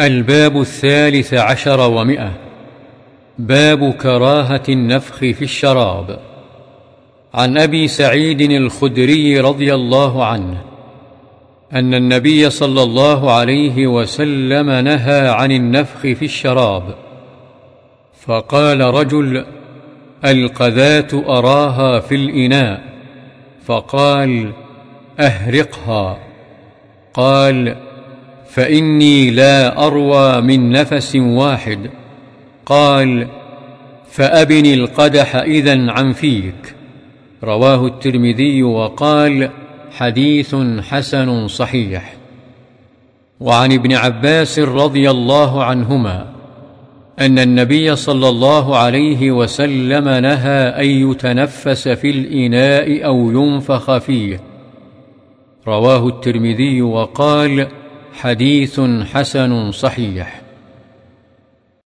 الباب الثالث عشر ومئة. باب كراهة النفخ في الشراب. عن أبي سعيد الخدري رضي الله عنه أن النبي صلى الله عليه وسلم نهى عن النفخ في الشراب. فقال رجل القذاة أراها في الإناء. فقال أهرقها. قال فإني لا أروى من نفس واحد. قال فابن القدح إذا عن فيك. رواه الترمذي وقال حديث حسن صحيح. وعن ابن عباس رضي الله عنهما أن النبي صلى الله عليه وسلم نهى أن يتنفس في الإناء أو ينفخ فيه. رواه الترمذي وقال حديث حسن صحيح.